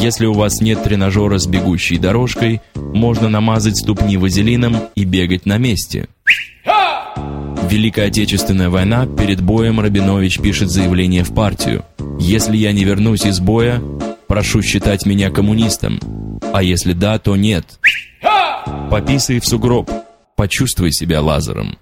Если у вас нет тренажера с бегущей дорожкой, можно намазать ступни вазелином и бегать на месте. Великая Отечественная война, перед боем Рабинович пишет заявление в партию. «Если я не вернусь из боя, прошу считать меня коммунистом, а если да, то нет». Пописай в сугроб, почувствуй себя лазером.